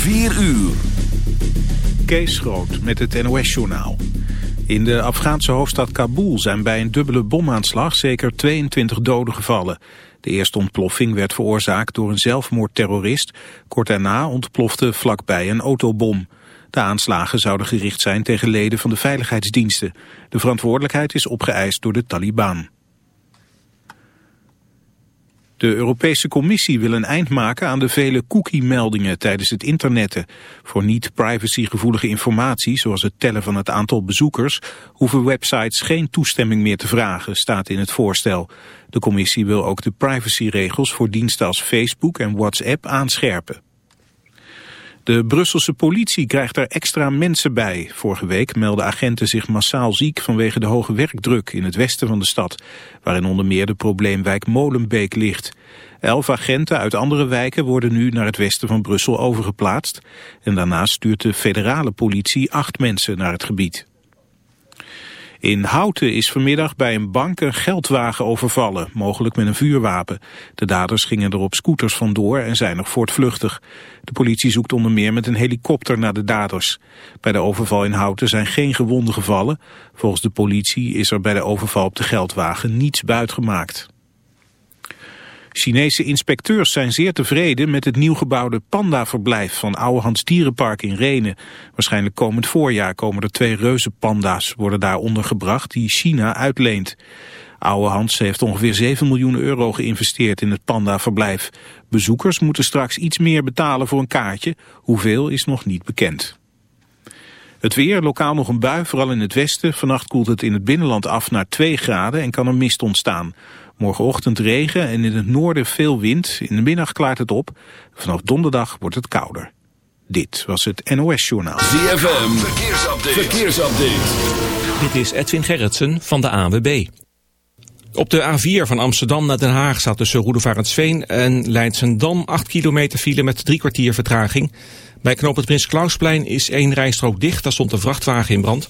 4 uur. Kees Groot met het NOS-journaal. In de Afghaanse hoofdstad Kabul zijn bij een dubbele bomaanslag zeker 22 doden gevallen. De eerste ontploffing werd veroorzaakt door een zelfmoordterrorist. Kort daarna ontplofte vlakbij een autobom. De aanslagen zouden gericht zijn tegen leden van de veiligheidsdiensten. De verantwoordelijkheid is opgeëist door de Taliban. De Europese Commissie wil een eind maken aan de vele cookie-meldingen tijdens het internetten. Voor niet-privacygevoelige informatie, zoals het tellen van het aantal bezoekers, hoeven websites geen toestemming meer te vragen, staat in het voorstel. De Commissie wil ook de privacyregels voor diensten als Facebook en WhatsApp aanscherpen. De Brusselse politie krijgt er extra mensen bij. Vorige week melden agenten zich massaal ziek vanwege de hoge werkdruk in het westen van de stad, waarin onder meer de probleemwijk Molenbeek ligt. Elf agenten uit andere wijken worden nu naar het westen van Brussel overgeplaatst en daarnaast stuurt de federale politie acht mensen naar het gebied. In Houten is vanmiddag bij een bank een geldwagen overvallen, mogelijk met een vuurwapen. De daders gingen er op scooters vandoor en zijn nog voortvluchtig. De politie zoekt onder meer met een helikopter naar de daders. Bij de overval in Houten zijn geen gewonden gevallen. Volgens de politie is er bij de overval op de geldwagen niets buitgemaakt. Chinese inspecteurs zijn zeer tevreden met het nieuw gebouwde pandaverblijf van Ouwehands Dierenpark in Renen. Waarschijnlijk komend voorjaar komen er twee reuzenpanda's worden daar ondergebracht die China uitleent. Ouwehans heeft ongeveer 7 miljoen euro geïnvesteerd in het pandaverblijf. Bezoekers moeten straks iets meer betalen voor een kaartje. Hoeveel is nog niet bekend. Het weer, lokaal nog een bui, vooral in het westen. Vannacht koelt het in het binnenland af naar 2 graden en kan er mist ontstaan. Morgenochtend regen en in het noorden veel wind. In de middag klaart het op. Vanaf donderdag wordt het kouder. Dit was het NOS Journaal. ZFM, verkeersupdate. verkeersupdate. Dit is Edwin Gerritsen van de AWB. Op de A4 van Amsterdam naar Den Haag staat tussen Roedevarensveen en Leidsendam 8 kilometer file met drie kwartier vertraging. Bij knoop het Prins Klausplein is één rijstrook dicht, daar stond een vrachtwagen in brand.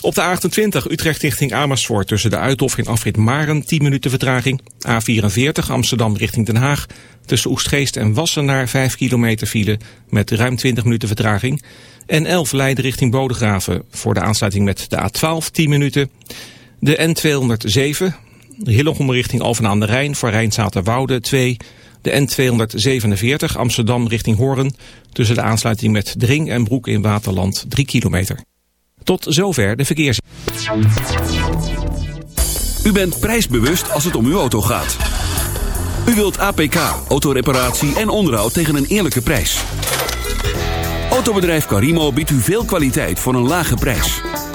Op de A28 Utrecht richting Amersfoort tussen de Uithof en Afrit Maren 10 minuten vertraging. A44 Amsterdam richting Den Haag tussen Oestgeest en Wassenaar 5 kilometer file met ruim 20 minuten vertraging. En 11 Leiden richting Bodegraven voor de aansluiting met de A12 10 minuten. De N207 Hillogom richting Alphen aan de Rijn voor Rijnzaterwoude 2. De N247 Amsterdam richting Hoorn tussen de aansluiting met Dring en Broek in Waterland 3 kilometer. Tot zover de verkeers. U bent prijsbewust als het om uw auto gaat. U wilt APK, autoreparatie en onderhoud tegen een eerlijke prijs. Autobedrijf Carimo biedt u veel kwaliteit voor een lage prijs.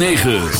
9.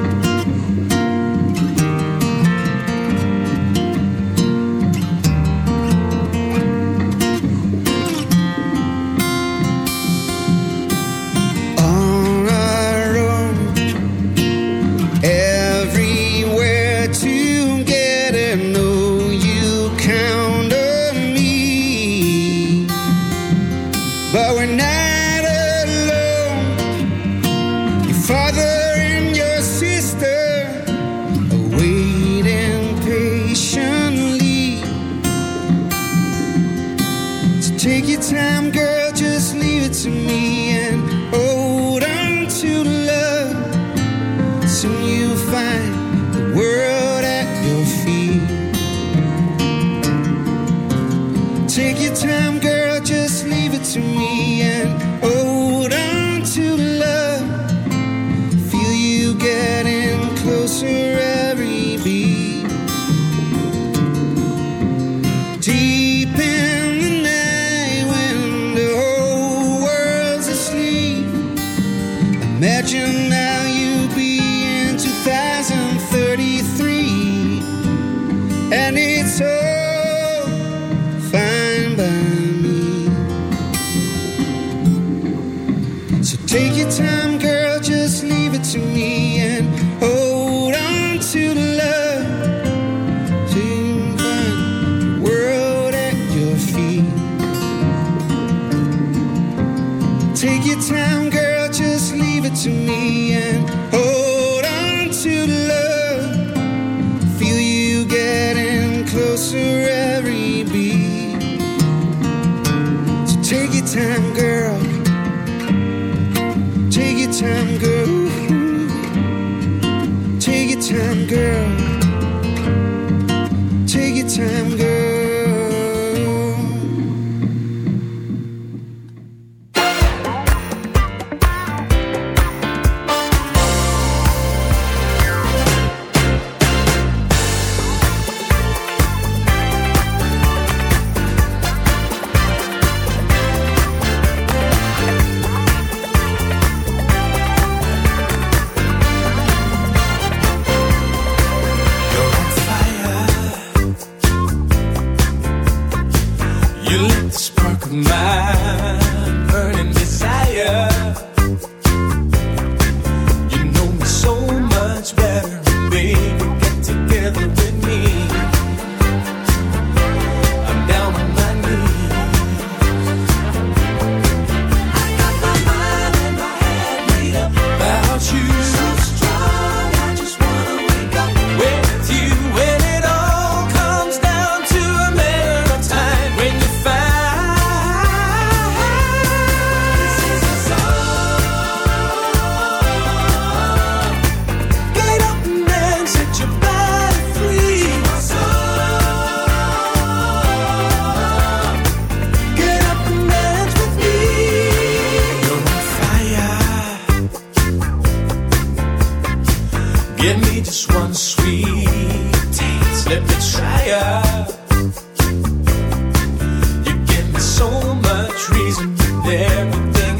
Time, girl. Reason. Everything is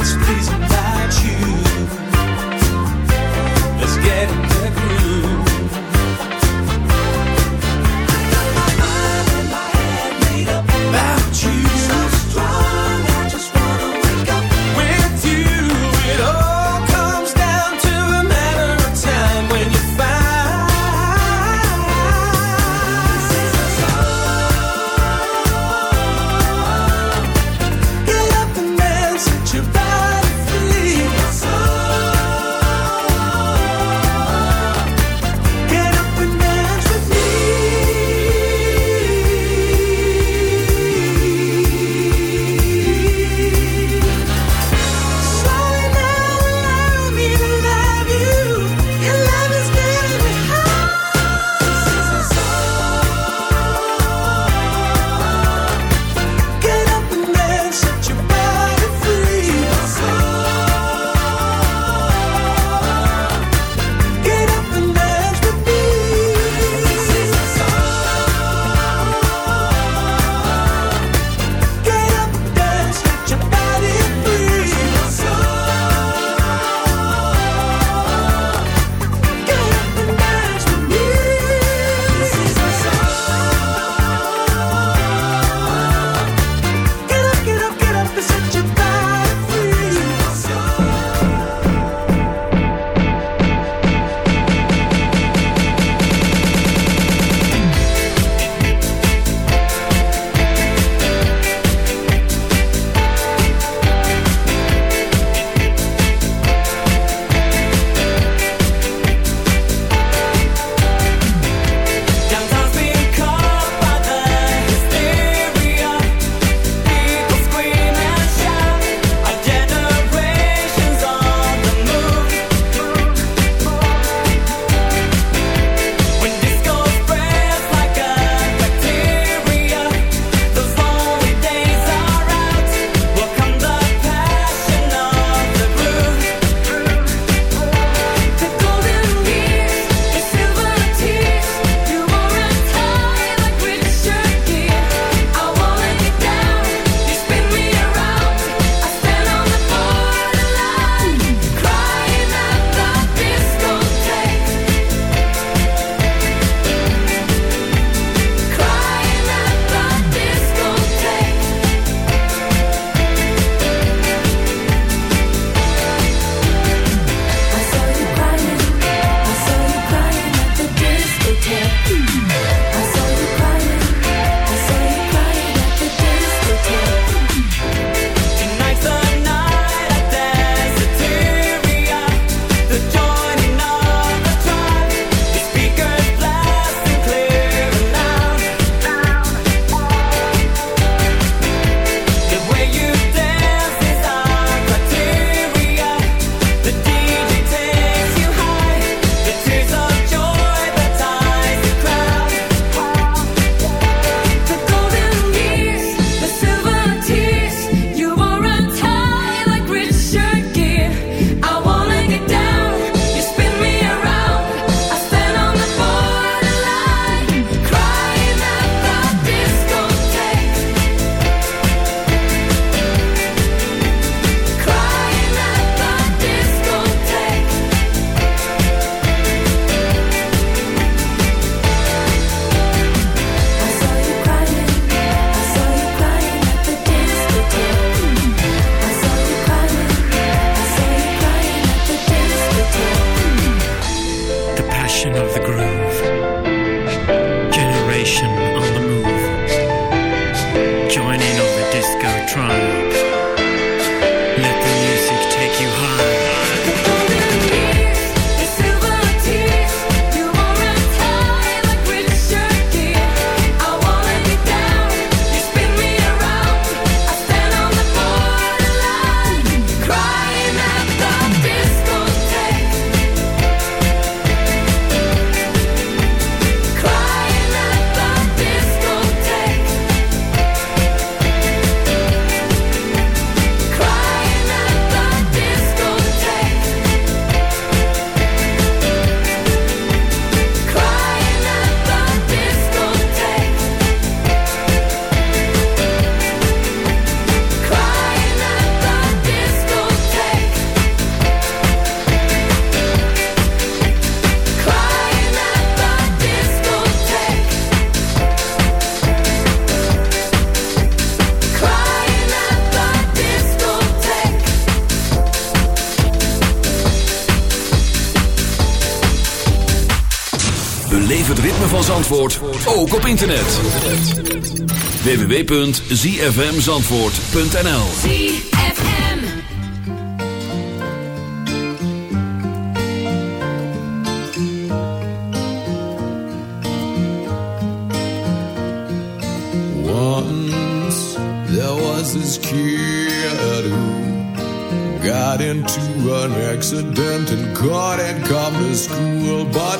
Ook op internet. www.zfmzandvoort.nl Once there was this kid who got into an accident and couldn't come to school but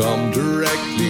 come directly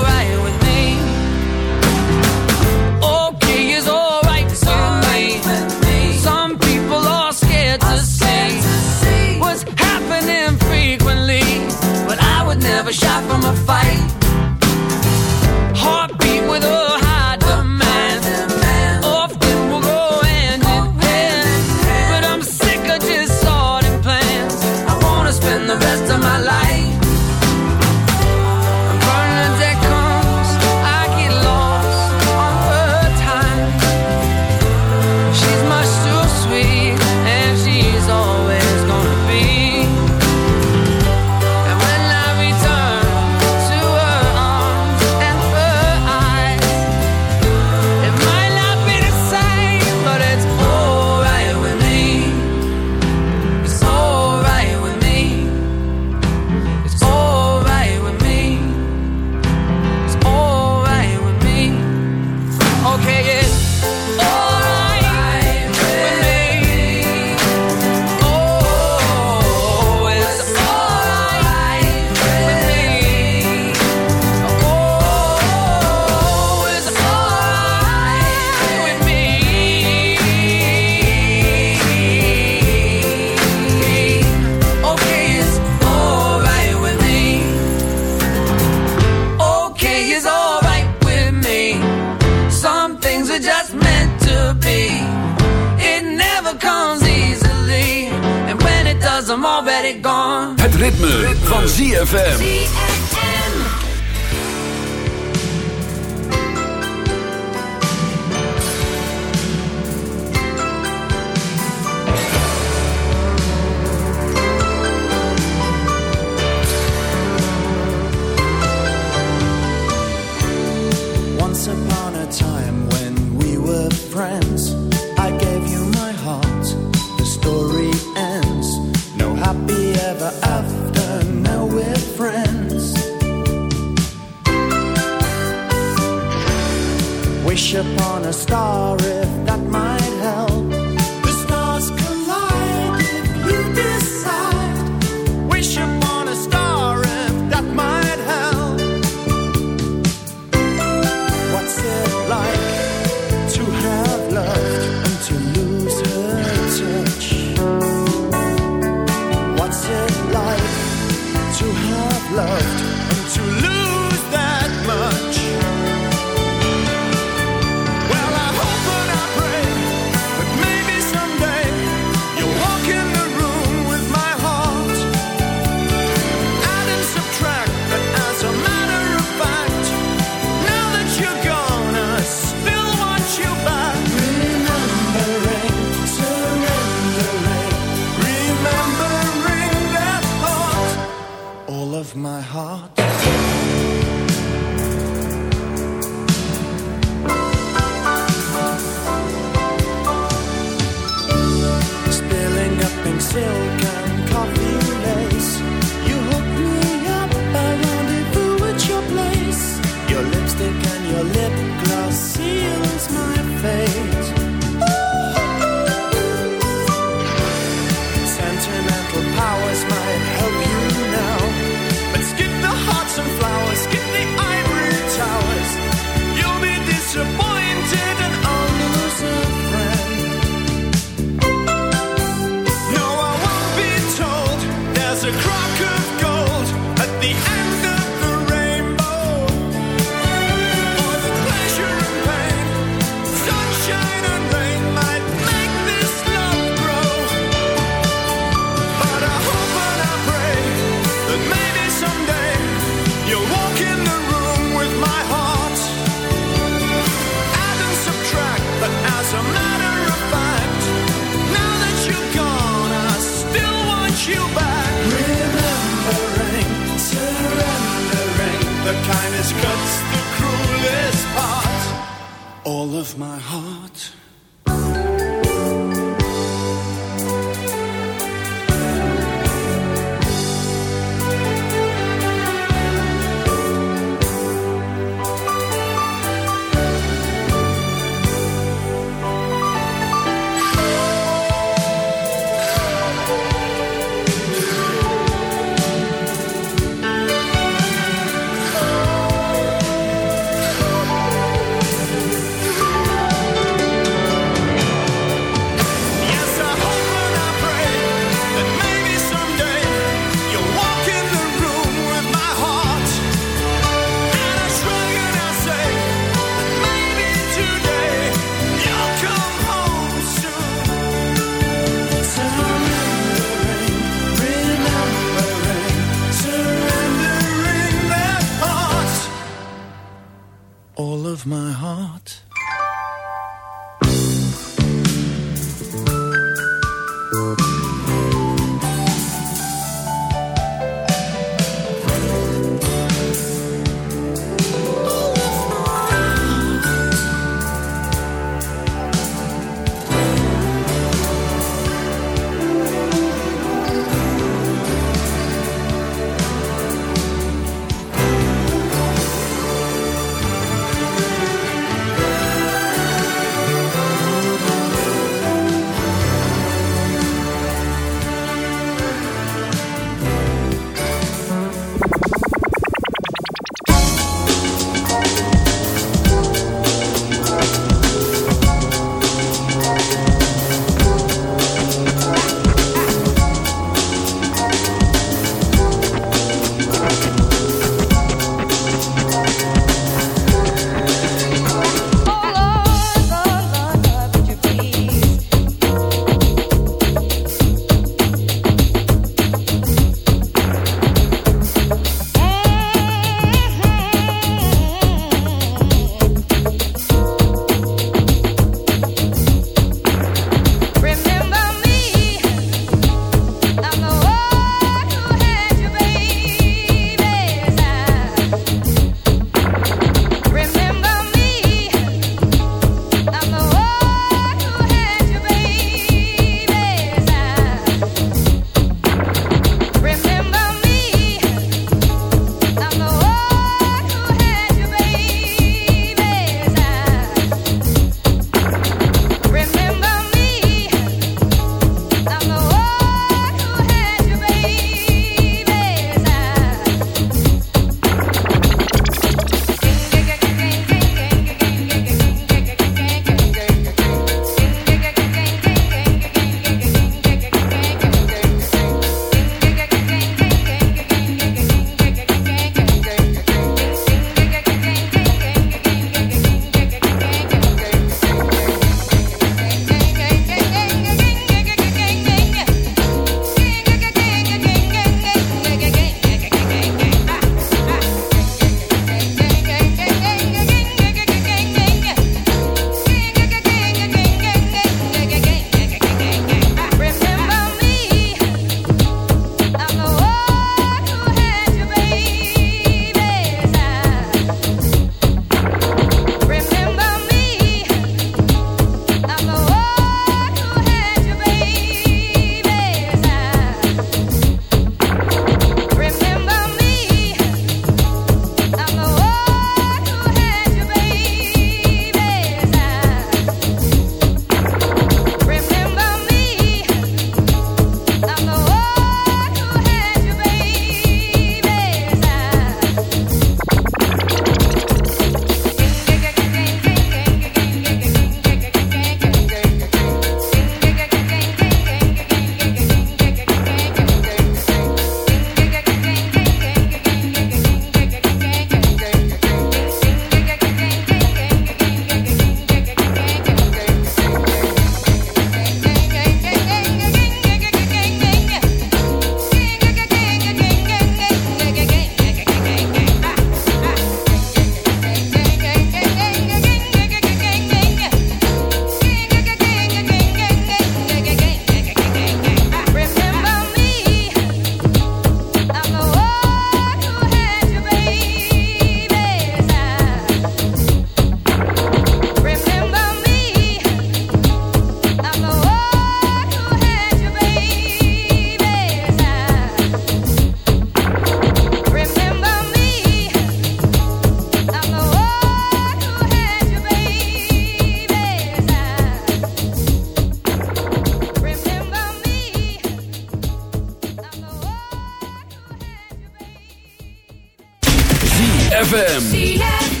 ZFM.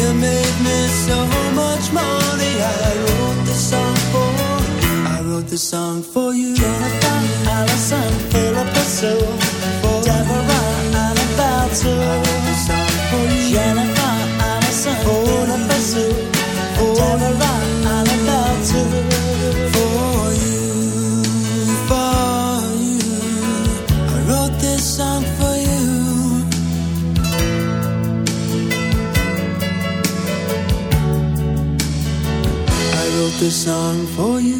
You made me so much money. I wrote this song for. I wrote this song for you. and Allison, Philip Sue, Deborah Annabato. I wrote this. song for you.